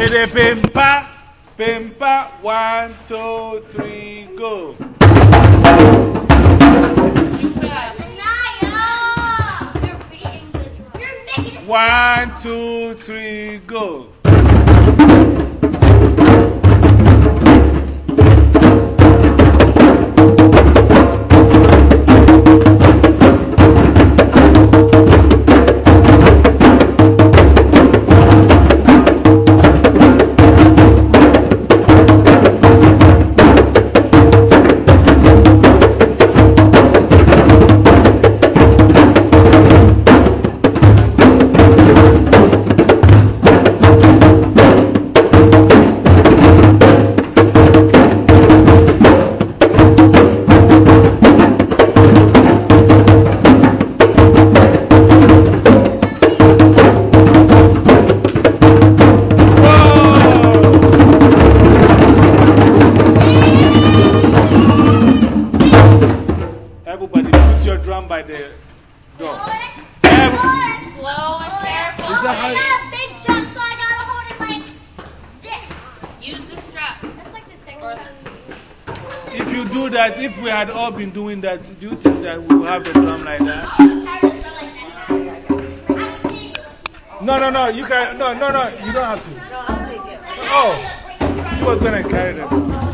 Pede pimpa, pimpa, one, two, three, go. One, two, three, go. Your drum by the door. Slow and careful. Is that how you- big jump, so I gotta hold it like this. Use the strap. That's like the second If you do that, if we had all been doing that, do you think that we would have the drum like that? No, no, no, you can, no, no, no, you don't have to. No, I'll take it. Oh, she was going to carry the drum.